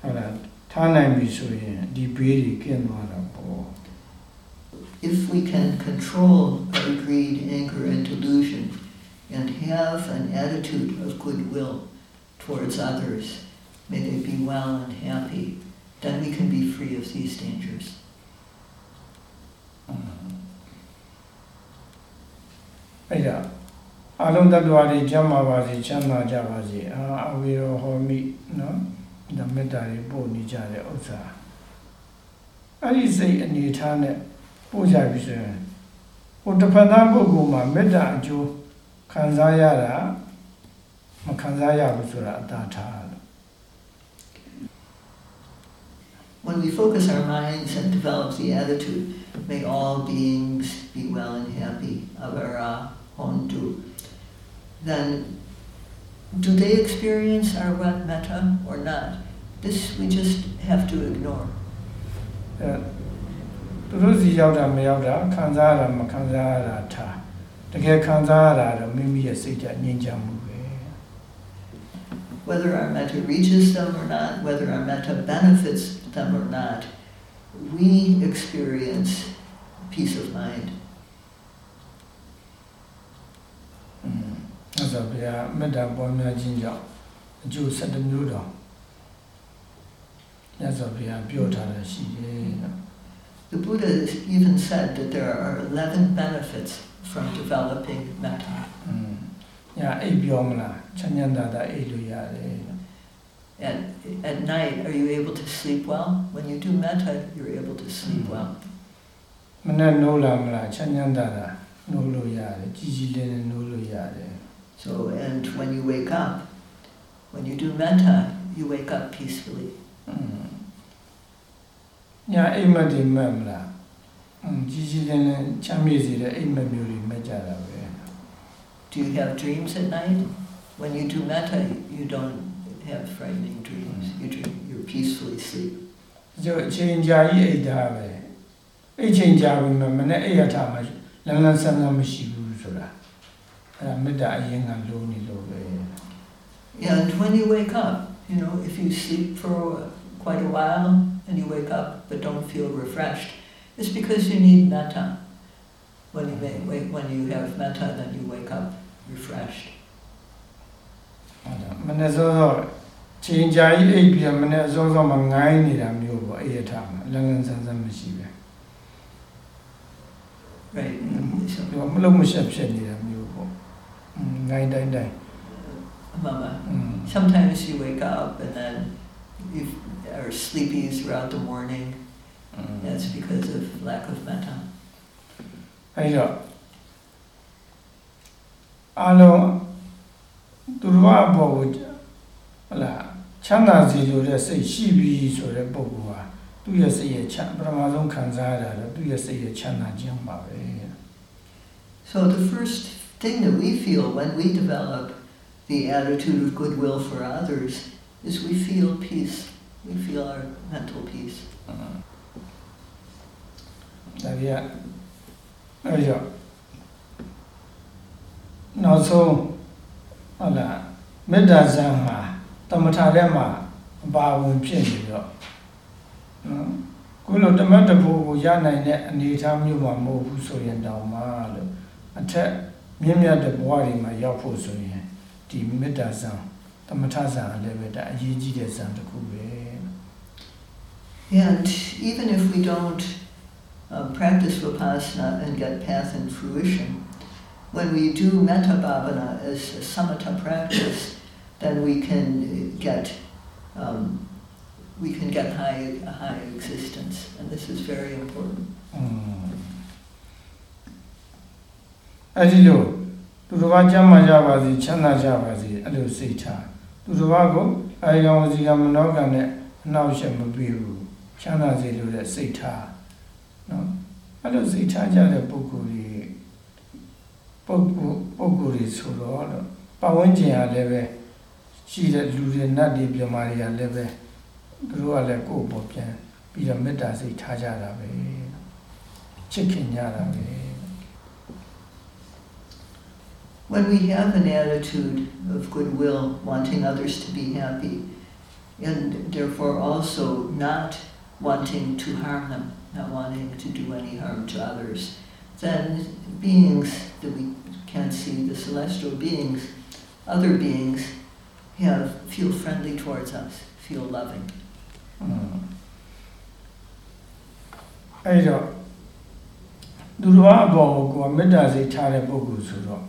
S1: ဟုတ်လားထားနိုင်ပြီဆိုရင်ဒီဘေးတွေကင်းသွားတာပေါ့
S2: If we can control our greed, anger, and delusion and have an attitude of goodwill towards others, may they be well and happy, then we can be free of these dangers.
S1: အလုံးတ attva တွေကျမ်းမာပါစေချမ်းသာကြပါစေအာအဝေရောဟောမိနော်ဒါမေတ္တာတွေပို့နေကြတဲ့ဥစ္စာအဲ့ဒီစိတ်အနေထားနဲ့ပို့ကြပြီဆိုရင်ဟိုတစ်ဖက်သားပုဂ္ဂိုလ်မှာမေတ္တာအကျိုးခံစားရတာမခံစားရဘူးဆိုတာအတားထားတယ်
S2: When we focus our minds and develop the attitude, may all beings be well and happy, avara hontu, then do they experience our wet metta or not? This we just have to ignore. Whether our metta reaches them or not, whether our metta benefits them or not, we experience peace of mind.
S1: တ်စွာဘုရားမေတ္တာပွားများခြင်းကြောင့်အကျိုး7မျိုးတော်မြတ်စွာဘုရားပြောထားတာရှိတယ်နော်
S2: The Buddha even said that there are 11 benefits from developing metta.
S1: ညာအိပ်ပြောမလားချမ်းသာတာအိပ်လို့ရတယ်
S2: At, at night, are you able to sleep well? When you do metta, you're able to sleep well.
S1: မနေ့နိုးလာမလားချမ်းသာတာနိုးလို့ရတယ်ကြည်ကြည်လင်းလင်းနိုးလို့ရတယ်
S2: So, and when you wake up, when you do metta, you wake up peacefully.
S1: Yeah, I'm a member.
S2: Do you have dreams at night? When you do metta, you don't have frightening dreams. You dream, you peacefully sleep.
S1: ကျိုးချင်းကြာကြီးအိတ်သားပဲ။အိတ်ချင်းကြာပြီမှမနဲ့အိတ်ရထားမှလန်းလန်းဆန်းဆန်းမရှိဘူး အဲ့ဒါမေတ္တာအရင်ကလိုနေလို့ပဲ
S2: And when you wake up, you know, if you sleep for quite a while and you wake up but don't feel refreshed, it's because you need metta. When you make, wait, when you have metta, then you wake up refreshed.
S1: ဟုတ်တယ်မနဲ့စောစောချိန်ကြာကြီးအိတ်ပြီးမနဲ့စောစောမှငိုင်းနေတာမျိုးပေါ့အိတ်ရထားမှလန်းလန်းဆန်းဆန်းမရှိပဲ
S2: Right. So,
S1: ဒီမလုံးမရှက်ဖြစ်နေတာ night night night
S2: mama
S1: mm.
S2: sometimes you wake up and then you are sleepy throughout the morning
S1: mm.
S2: that's because of lack of metta
S1: အဲ့တော့အလုံးသူတို့အပေါ်ကိုဟလာချမ်းသာစီလိုတဲ့စိတ်ရှိပြီဆိုတဲ့ပုံကသူ့ရဲ့စိတ်ရဲ့ချမ်းပထမဆုံးခံစားရတာသူ့ရဲ့စိတ်ရဲ့ချမ်းသာခြင်းပါပဲ
S2: So the first thing that we feel when we develop the attitude of goodwill for others is we feel peace. We feel our mental peace.
S1: ဒါကြီးကအဲ့တော့နောက်နောက်ဆုံးဟုတ်လားမေတ္တာဇံမှာတမထာထဲမှာအပါဝင်ဖြစ်နေတော့နော်ကိုလိုတမတ်တဖို့ကိုရနိုင်တဲ့အနေအထားမျိုးမှာမဟုတ်ဘူးဆိုရင်တောင်မှလို့အထက် မြင့်မြတ်တဲ့ဘဝတွေမှာရောက်ဖို့ဆိုရင်ဒီမေတ္တာဇံတမထဇံလည်းပဲဒါအရေးကြီးတဲ့ဇံတစ်ခုပဲ
S2: And even if we don't uh, practice Vipassana and get path and fruition, when we do Metta Bhavana as a samatha practice, then we can get um, we can get high a high existence, and this is very important.
S1: အဲ့ဒီလိုသူတော်ဘာကျမ်းမာကြပါစေချမ်းသာကြပါစေအဲ့လိုစိတ်ထားသူတော်ဘာကိုအာယောစီကမနောကံနဲ့အနောက်ရှက်မပြီးဘူးချမ်းသာစေလို့တဲ့စိတ်ထားနော်အဲ့လိုစိတ်ထားကြတဲ့ပုဂ္ဂိုလ်တွေပုဂ္ဂိုလ်ပုဂ္ဂိုလ်တွေဆိုတော့လို့ပတ်ဝန်းကျင်ကလည်းပဲရှိတဲ့လူတွေနတ်တွေပြမာတွေကလည်းပဲသူတို့ကလည်းကိုယ့်ဘောပြန်ပြီးတော့မေတ္တာစိတ်ထားကြတာပဲချစ်ခင်ကြတာပဲ
S2: When we have an attitude of goodwill, wanting others to be happy, and therefore also not wanting to harm them, not wanting to do any harm to others, then beings that we can't see, the celestial beings, other beings, have feel friendly towards us, feel loving.
S1: အဲ့တော့သူတော်အပေါ်ကိုကိုယ်မေတ္တာစိတ်ထားတဲ့ပုဂ္ဂိုလ်ဆိုတော့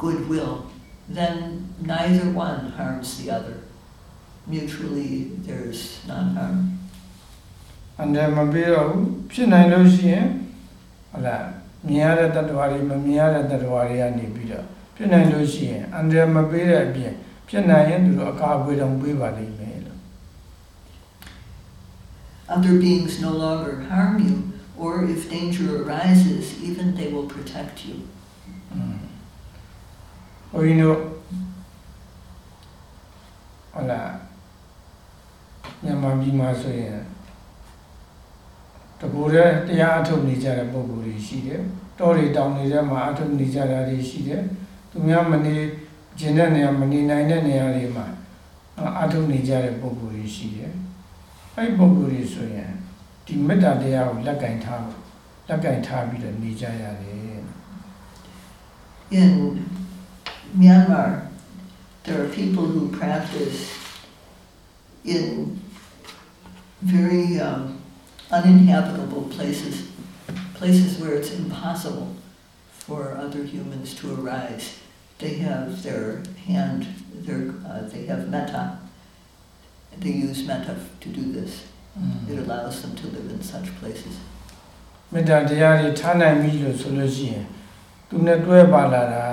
S2: goodwill, then neither one harms the other. Mutually, there's non-harm.
S1: အန်တယ်မပြီးတော့ဘူးဖြစ်နိုင်လို့ရှိရင်ဟုတ်လားမြင်ရတဲ့တ attva တွေမမြင်ရတဲ့တ attva တွေကနေပြီးတော့ဖြစ်နိုင်လို့ရှိရင်အန်တယ်မပေးတဲ့အပြင်ဖြစ်နိုင်ရင်သူတို့အကာအကွယ်တောင်ပေးပါလိမ့်မယ်လို့
S2: Other beings no longer harm you, or if danger arises, even they will protect you.
S1: ဘုန်းကြီးတို့ဟုတ်လားမြန်မာပြည်မှာဆိုရင်တကူတဲ့တရားအထုတ်နေကြတဲ့ပုံကိုယ်တွေရှိတယ်တောတွေတောင်တွေထဲမှာအထုတ်နေကြတာတွေရှိတယ်သူများမနေကျင်တဲ့နေရာမနေနိုင်တဲ့နေရာတွေမှာအထုတ်နေကြတဲ့ပုံကိုယ်တွေရှိတယ်အဲ့ဒီပုံကိုယ်တွေဆိုရင်ဒီမေတ္တာတရားကိုလက်ကင်ထားလက်ကင်ထားပြီးတော့နေကြရတယ်
S2: In Myanmar, there are people who practice in very um, uninhabitable places, places where it's impossible for other humans to arise. They have their hand, their, uh, they have metta. They use metta to do this. It allows them to live in such places.
S1: မေတ္တာတရားတွေထားနိုင်ပြီလို့ဆိုလို့ရှိရင်သူနဲ့တွဲပါလာတာ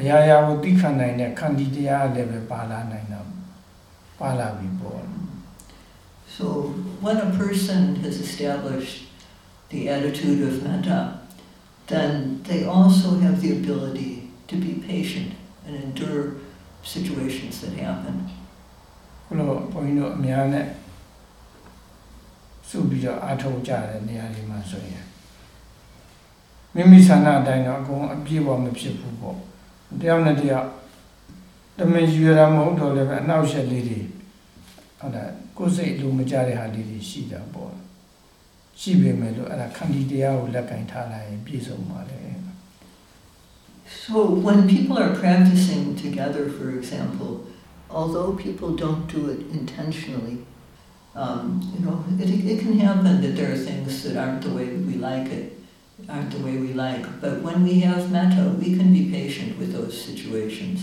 S1: အရာရာကိုသိခံနိုင်တဲ့ခန္တီတရားလည်းပဲပါလာနိုင်တာပါလာပြီပေါ့
S2: So when a person has established the attitude of metta, then they also have the ability to be patient and endure situations that happen.
S1: ဘုလို့ဘုန်းကြီးတို့အများနဲ့စုပြီးတော့အားထုတ်ကြတဲ့နေရာတွေမှာဆိုရင်မိမိဆန္ဒအတိုင်းတော့အကုန်အပြည့်အဝမဖြစ်ဘူးပေါ့ တယောက်နဲ့တယောက်တမင်ယူရတာမဟုတ်တော့လည်းပဲအနောက်ရှက်လေးတွေဟုတ်လားကိုယ်စိတ်လိုမကြတဲ့ဟာလေးတွေရှိတာပေါ့ရှိပေမဲ့လို့အဲ့ဒါခန္တီတရားကိုလက်ကင်ထားလိုက်ရင်ပြည့်စုံပါလေ
S2: So when people are practicing together, for example, although people don't do it intentionally, um, you know, it, it can happen that there are things that aren't the way we like it, aren't the way we like. But when we have metta, we can be patient with those situations.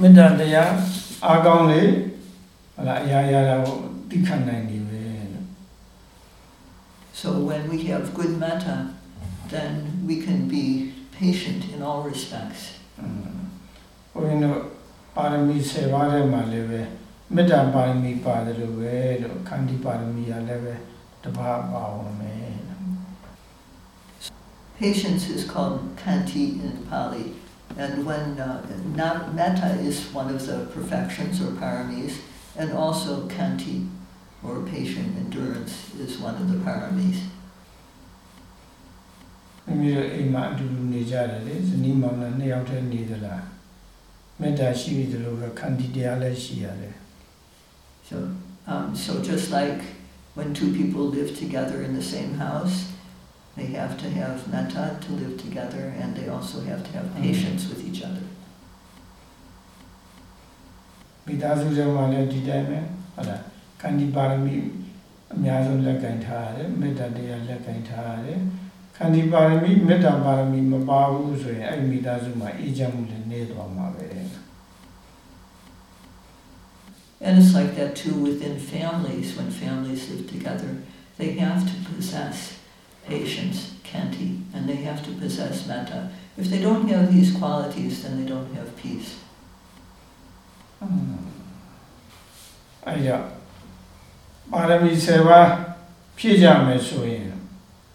S1: မေတ္တာတရားအားကောင်းလေဟုတ်လားအရာရာကိုသိခံနိုင်နေပဲလို့
S2: So when we have good metta, then we can be patient in all respects.
S1: ဘုန်းကြီးတို့ပါရမီ10ပါးထဲမှာလည်းပဲမေတ္တာပါရမီပါတယ်လို့ပဲလို့ခန္တီပါရမီကလည်းပဲတပါးပါဝင်မယ်
S2: Patience is called kanti in Pali. And when uh, not, metta is one of the perfections or paramis, and also kanti or patient endurance is one of the paramis.
S1: မိမိတို့အိမ်မှာအတူတူနေကြတယ်လေဇနီးမောင်နှံနှစ်ယောက်တည်းနေသလားမေတ္တာရှိပြီလို့ပဲခန္တီတရားလည်းရှိရတယ်
S2: So, um, so just like when two people live together in the same house, they have to have metta to live together, and they also have to have
S1: Mm.
S2: patience with each other.
S1: မိသားစုထဲမှာလည်းဒီတိုင်းပဲဟုတ်လားခန္တီပါရမီအများဆုံးလက်ကင်ထားရတယ်မေတ္တာတရားလက်ကင်ထားရတယ်ခန္တီပါရမီမေတ္တာပါရမီမပါဘူးဆိုရင်အဲ့ဒီမိသားစုမှာအေးချမ်းမှုလည်းနေသွားမှာပဲ
S2: And it's like that too within families, when families live together. They have to possess patience, kanti, and they have to possess metta. If they don't have these qualities, then they don't have peace.
S1: Hmm. ပါရမီ7ပါးဖြည့်ကြမယ်ဆိုရင်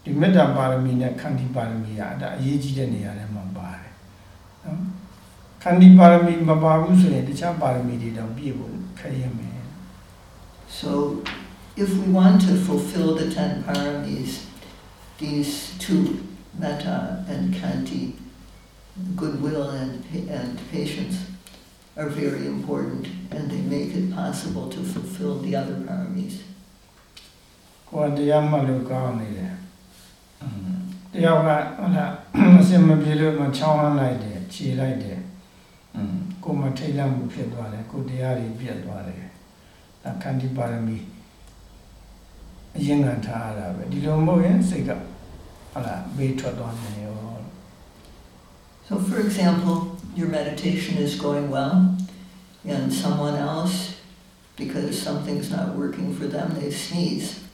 S1: ဒီမေတ္တာပါရမီနဲ့ခန္တီပါရမီကအတအရေးကြီးတဲ့နေရာထဲမှာပါတယ်နော်ခန္တီပါရမီမပါဘူးဆိုရင်တခြားပါရမီတွေတောင်ပြည့်ဖို့ခက်ရမယ်
S2: So if we want to fulfill the 10 paramis these two, metta and kanti, goodwill and, and patience, are very important and they make it possible to fulfill the other paramis.
S1: ကိုယ်တရားမှလို့ကောင်းနေတယ်။တရားကဟလာအစင်မပြေလို့မချောင်းလန်းလိုက်တယ်ခြေလိုက်တယ်။ကိုယ်မထိတ်လန့်မှုဖြစ်သွားတယ်ကိုယ်တရားတွေပြတ်သွားတယ်။အခန္တိပါရမီ အရင်ကထားရတာပဲဒီလိုမဟုတ်ရင်စိတ်ကဟုတ်လားဘေးထွက်သွားနေရော
S2: So, for example, your meditation is going well, and someone else, because something's not working for them, they sneeze.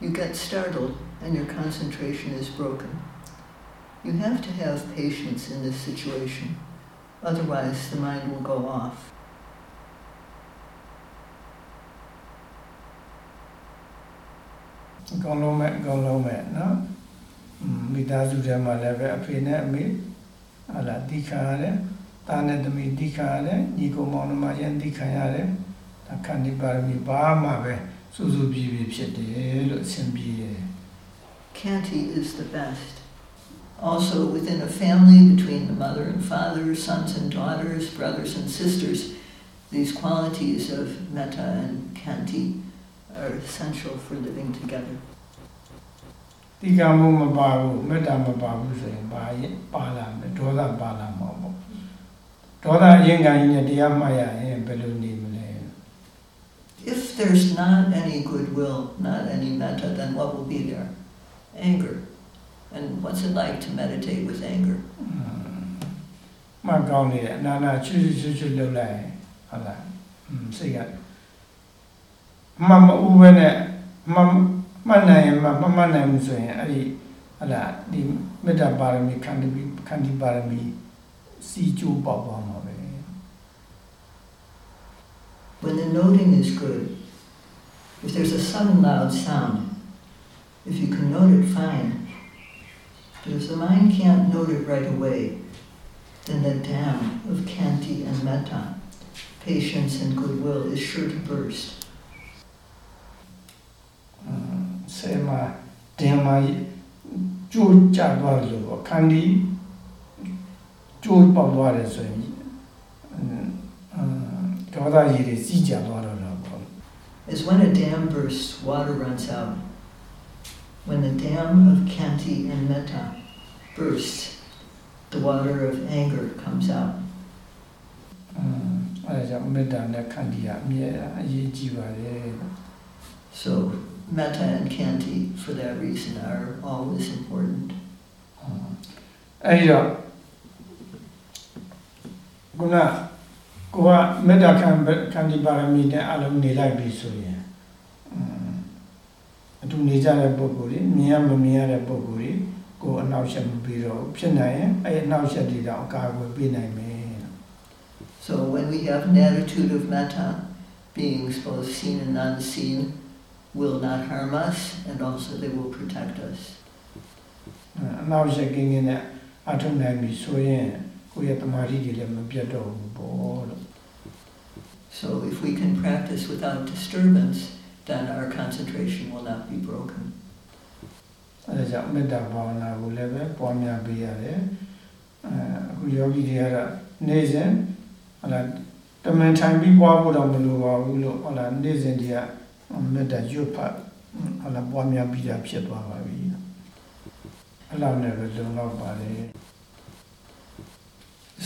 S2: You get startled, and your concentration is broken. You have to have patience in this situation, otherwise, the mind will go off.
S1: အကောင်လုံးမဲ့အကောင်လုံးမဲ့နော်อืมမိသားစုထဲမှာလည်းပဲအဖေနဲ့အမေဟာလာတိခါရတယ်တာနဲ့သမီးတိခါရတယ်ညီကိုမောင်နှမရန်တိခါရတယ်ဒါခန္ဒီပါရမီဘာမှပဲစူးစူးပြည့်ပြည့်ဖြစ်တယ်လို့အဆင်ပြေတယ်
S2: Kanti is the best. Also, within a family, between the mother and father, sons and daughters, brothers and sisters, these qualities of metta and kanti are essential for living together.
S1: တိကမှုမပါဘူးမေတ္တာမပါဘူးဆိုရင်ပါရင်ပါလာမယ်ဒေါသပါလာမှာပေါ့ဒေါသအရင်ကကြီးနဲ့တရားမှတ်ရရင်ဘယ်လိုနေမလဲ
S2: If there's not any goodwill, not any metta, then what will be there? Anger. And what's it like to meditate with anger?
S1: မှတ်ကောင်းနေတယ်အနာနာချွတ်ချွတ်ချွတ်လှုပ်လိုက်ရင်ဟုတ်လားอืมစိတ်က မမဥပဲနဲ့မမှတ်နိုင်ရင်မမမှတ်နိုင်ဘူးဆိုရင်အဲ့ဒီဟုတ်လားဒီမေတ္တာပါရမီခန္တီခန္တီပါရမီစီကျိုးပေါက်သွားမှာပဲ
S2: When the noting is good, if there's a sudden loud sound, if you can note it, fine. But if the mind can't note it right away, then the dam of kanti and metta, patience and goodwill, is sure to burst.
S1: ဆယ်မှာတင်မှာကျိုးကြသွားတယ်လို့ပေါ့ခန္တီကျိုးပေါက်သွားတယ်ဆိုရင်အင်းဒေါသကြီးတွေစီးကြသွားတော့တော့ပေါ့
S2: As when a dam bursts, water runs out. When the dam of kanti and metta bursts, the water of anger comes out.
S1: အင်းအဲဒါကြောင့်မေတ္တာနဲ့ခန္တီကအမြဲအရေးကြီးပါတယ်
S2: So, metta and kanti, for that reason, are always important.
S1: အဲဒီတော့ခုနကိုကမေတ္တာခံခံဒီပါရမီနဲ့အလုံးနေလိုက်ပြီဆိုရင်အင်းအတူနေကြတဲ့ပုဂ္ဂိုလ်တွေမြင်ရမမြင်ရတဲ့ပုဂ္ဂိုလ်တွေ ကိုယ်အနောက်ရှက်မပြီးတော့ဘူးဖြစ်နိုင်ရင်အဲ့အနောက်ရှက်တွေတော့အကာအကွယ်ပေးနိုင်မယ်
S2: So when we have an attitude of metta, beings both seen and unseen will not harm us and also they will protect us.
S1: အနောက်ရှက်ကင်းကင်းနဲ့အထုံနိုင်ပြီဆိုရင်ကိုယ့်ရဲ့တမာတိတွေလည်းမပြတ်တော့ဘူးပေါ့လို့
S2: So if we can practice without disturbance, then our concentration will not be broken.
S1: အဲဒါကြောင့်မေတ္တာဘာဝနာကိုလည်းပဲပွားများပေးရတယ်အဲအခုယောဂီတွေကတော့နေ့စဉ်ဟလာတမန်ထိုင်ပြီးပွားဖို့တော့မလိုပါဘူးလို့ဟလာနေ့စဉ်တည်းက မေတ္တာရွတ်ဖတ်ဟလာပွားများပြီးတာဖြစ်သွားပါပြီအဲ့လောက်နဲ့ပဲလုံလောက်ပါလေ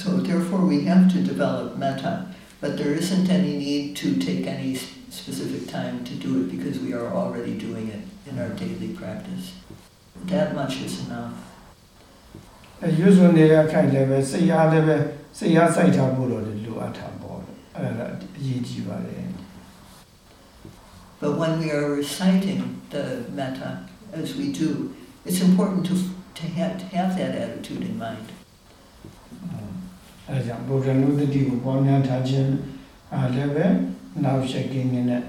S2: So therefore we have to develop metta, but there isn't any need to take any s- specific time to do it because we are already doing it in our daily practice. That much is enough.
S1: အဲရွတ်စွန်နေတဲ့ခိုင်လည်းပဲစိတ်အားလည်းပဲစိတ်အားစိုက်ထားဖို့တော့လေလိုအပ်တာပေါ့လို့အဲ့ဒါအရေးကြီးပါလေ
S2: But when we are reciting the metta, as we do, it's important to, to, have, to have that attitude in mind.
S1: အဲဒါကြောင့်ဗုဒ္ဓနုတ္တိကိုပေါင်းများထားခြင်းအားလည်းပဲနောက်ရှက်ကင်းနေတဲ့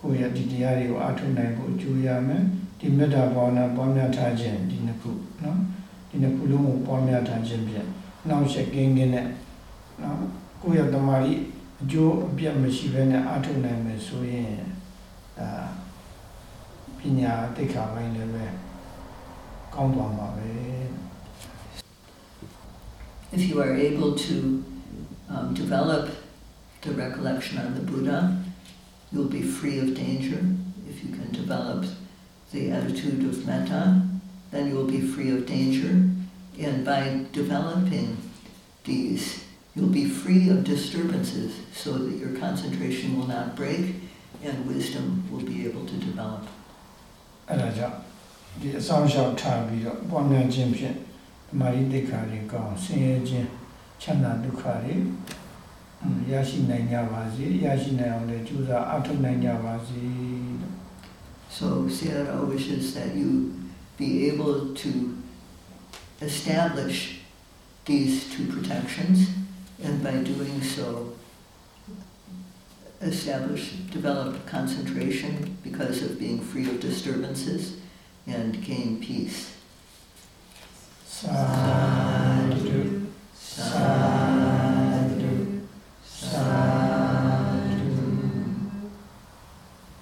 S1: ကိုယ့်ရဲ့ဒီတရားတွေကိုအထုနိုင်ဖို့ကြိုးရမယ်ဒီမေတ္တာဘာဝနာပေါင်းများထားခြင်းဒီနှစ်ခုနော်ဒီနှစ်ခုလုံးကိုပေါင်းများထားခြင်းဖြင့်နောက်ရှက်ကင်းနေတဲ့နော်ကိုယ့်ရဲ့တမာရီ အကျိုးအပြတ်မရှိဘဲနဲ့အထုနိုင်မယ်ဆိုရင်ဒါပညာတိတ်ခါပိုင်းလည်းပဲကောင်းသွားမှာပဲ
S2: If you are able to um, develop the recollection on the Buddha, you'll be free of danger. If you can develop the attitude of metta, then you will be free of danger. And by developing these, you'll be free of disturbances so that your concentration will not break and wisdom will be able to develop.
S1: အဲ့ဒါကြောင့်ဒီအဆောင်ရှောက်ထားပြီးတော့ပွားများခြင်းဖြင့်ဓမ္မရိတိခါတွေကောင်းဆင်းရဲခြင်းချမ်းသာဒုက္ခတွေအင်းရရှိနိုင်ကြပါစေရရှိနိုင်အောင်လည်းကြိုးစားအထောက်နိုင်ကြပါစေလို့
S2: So Sayadaw wishes that you be able to establish these two protections, and by doing so establish, develop concentration because of being free of disturbances and gain peace. Sadhu, sadhu.